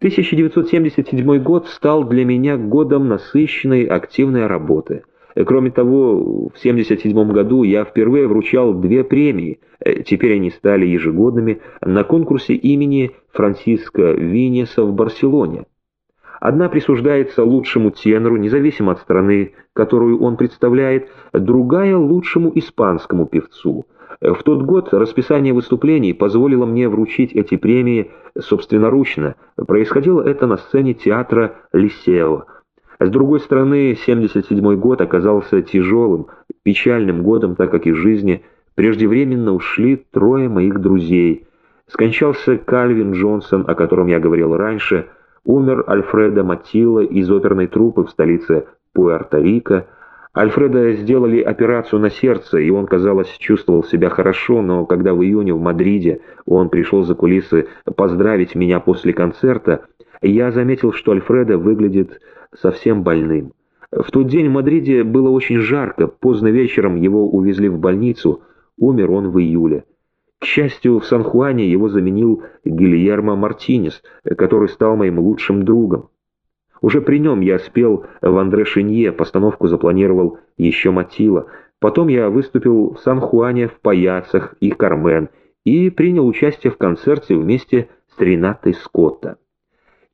1977 год стал для меня годом насыщенной активной работы. Кроме того, в 1977 году я впервые вручал две премии, теперь они стали ежегодными, на конкурсе имени Франциско Винеса в Барселоне. Одна присуждается лучшему тенору, независимо от страны, которую он представляет, другая – лучшему испанскому певцу – в тот год расписание выступлений позволило мне вручить эти премии собственноручно. Происходило это на сцене театра «Лисео». С другой стороны, 77 год оказался тяжелым, печальным годом, так как из жизни преждевременно ушли трое моих друзей. Скончался Кальвин Джонсон, о котором я говорил раньше, умер Альфредо Матилла из оперной труппы в столице Пуэрто-Рико, Альфреда сделали операцию на сердце, и он, казалось, чувствовал себя хорошо, но когда в июне в Мадриде он пришел за кулисы поздравить меня после концерта, я заметил, что Альфреда выглядит совсем больным. В тот день в Мадриде было очень жарко, поздно вечером его увезли в больницу, умер он в июле. К счастью, в Сан-Хуане его заменил Гильермо Мартинес, который стал моим лучшим другом. Уже при нем я спел в Андре Шинье, постановку запланировал еще Матила. Потом я выступил в Сан-Хуане, в Паяцах и Кармен и принял участие в концерте вместе с Ренатой Скотта.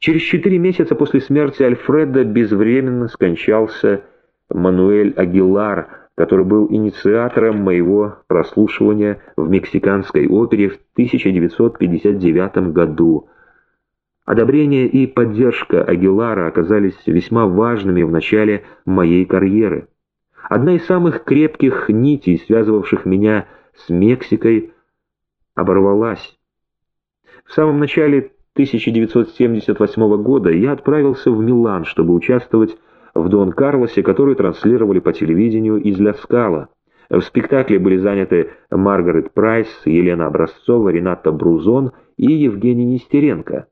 Через четыре месяца после смерти Альфреда безвременно скончался Мануэль Агилар, который был инициатором моего прослушивания в мексиканской опере в 1959 году. Одобрение и поддержка Агилара оказались весьма важными в начале моей карьеры. Одна из самых крепких нитей, связывавших меня с Мексикой, оборвалась. В самом начале 1978 года я отправился в Милан, чтобы участвовать в Дон Карлосе, который транслировали по телевидению из Ля Скала. В спектакле были заняты Маргарет Прайс, Елена Образцова, Рената Брузон и Евгений Нестеренко.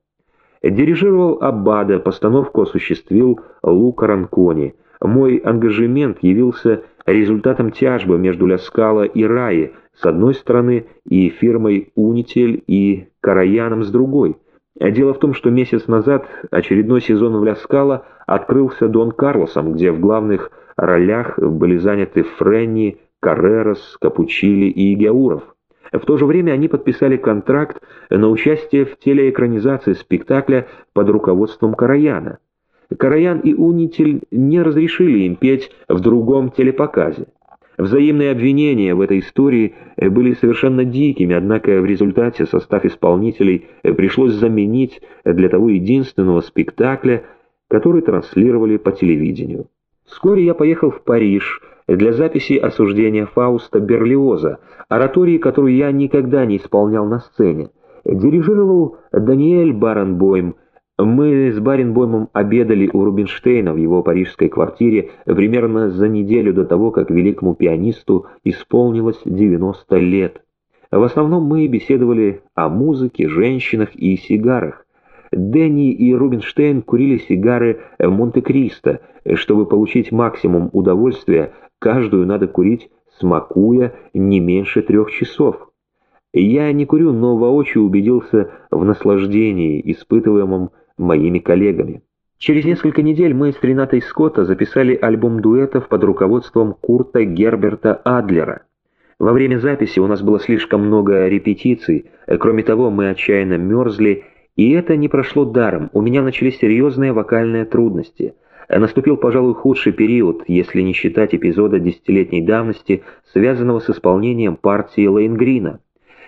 Дирижировал Аббада, постановку осуществил Лука Ранкони. Мой ангажемент явился результатом тяжбы между Ляскала и Раи с одной стороны и фирмой «Унитель» и «Караяном» с другой. Дело в том, что месяц назад очередной сезон в Ляскала открылся Дон Карлосом, где в главных ролях были заняты Френни, Каррерас, Капучили и Геауров. В то же время они подписали контракт на участие в телеэкранизации спектакля под руководством Караяна. Караян и Унитель не разрешили им петь в другом телепоказе. Взаимные обвинения в этой истории были совершенно дикими, однако в результате состав исполнителей пришлось заменить для того единственного спектакля, который транслировали по телевидению. Вскоре я поехал в Париж, для записи осуждения Фауста Берлиоза, оратории, которую я никогда не исполнял на сцене. Дирижировал Даниэль Баренбойм. Мы с Баренбоймом обедали у Рубинштейна в его парижской квартире примерно за неделю до того, как великому пианисту исполнилось 90 лет. В основном мы беседовали о музыке, женщинах и сигарах. Дэнни и Рубинштейн курили сигары Монте-Кристо, чтобы получить максимум удовольствия Каждую надо курить, смакуя, не меньше трех часов. Я не курю, но воочию убедился в наслаждении, испытываемом моими коллегами. Через несколько недель мы с Ренатой Скотта записали альбом дуэтов под руководством Курта Герберта Адлера. Во время записи у нас было слишком много репетиций, кроме того, мы отчаянно мерзли, и это не прошло даром, у меня начались серьезные вокальные трудности – Наступил, пожалуй, худший период, если не считать эпизода десятилетней давности, связанного с исполнением партии Лейнгрина.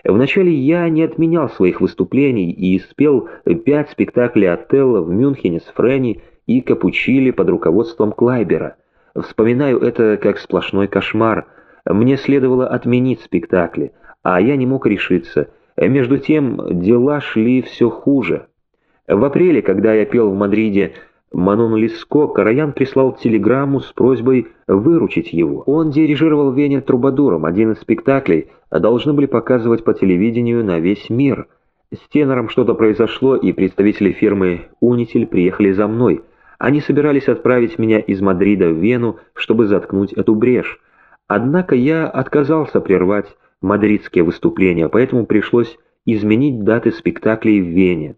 Вначале я не отменял своих выступлений и спел пять спектаклей Отелло в Мюнхене с Френни и Капучили под руководством Клайбера. Вспоминаю это как сплошной кошмар. Мне следовало отменить спектакли, а я не мог решиться. Между тем дела шли все хуже. В апреле, когда я пел в Мадриде Манон Лиско Караян прислал телеграмму с просьбой выручить его. Он дирижировал Вене Трубадуром, один из спектаклей, а должны были показывать по телевидению на весь мир. С тенором что-то произошло, и представители фирмы «Унитель» приехали за мной. Они собирались отправить меня из Мадрида в Вену, чтобы заткнуть эту брешь. Однако я отказался прервать мадридские выступления, поэтому пришлось изменить даты спектаклей в Вене.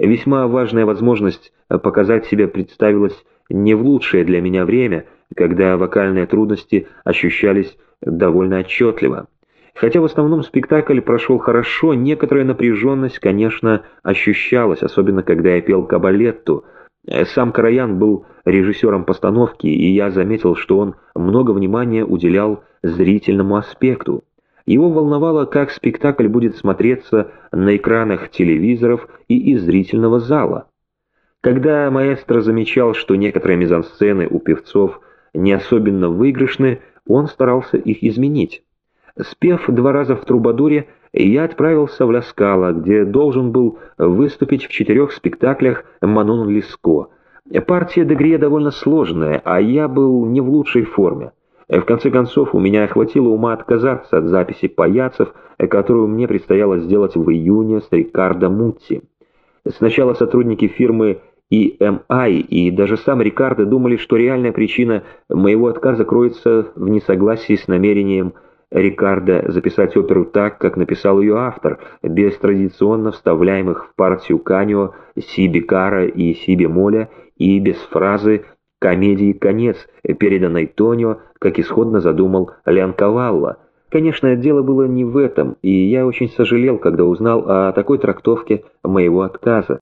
Весьма важная возможность показать себя представилась не в лучшее для меня время, когда вокальные трудности ощущались довольно отчетливо. Хотя в основном спектакль прошел хорошо, некоторая напряженность, конечно, ощущалась, особенно когда я пел кабалетту. Сам Караян был режиссером постановки, и я заметил, что он много внимания уделял зрительному аспекту. Его волновало, как спектакль будет смотреться на экранах телевизоров и из зрительного зала. Когда маэстро замечал, что некоторые мизансцены у певцов не особенно выигрышны, он старался их изменить. Спев два раза в «Трубадуре», я отправился в Ляскало, где должен был выступить в четырех спектаклях «Манон Лиско». Партия Дегрия довольно сложная, а я был не в лучшей форме. В конце концов, у меня хватило ума отказаться от записи паяцев, которую мне предстояло сделать в июне с Рикардо Мутти. Сначала сотрудники фирмы EMI и даже сам Рикардо думали, что реальная причина моего отказа кроется в несогласии с намерением Рикардо записать оперу так, как написал ее автор, без традиционно вставляемых в партию Канио си бикара и си бемоля и без фразы «комедии конец», переданной Тонио, как исходно задумал Леонкавалла. Конечно, дело было не в этом, и я очень сожалел, когда узнал о такой трактовке моего отказа.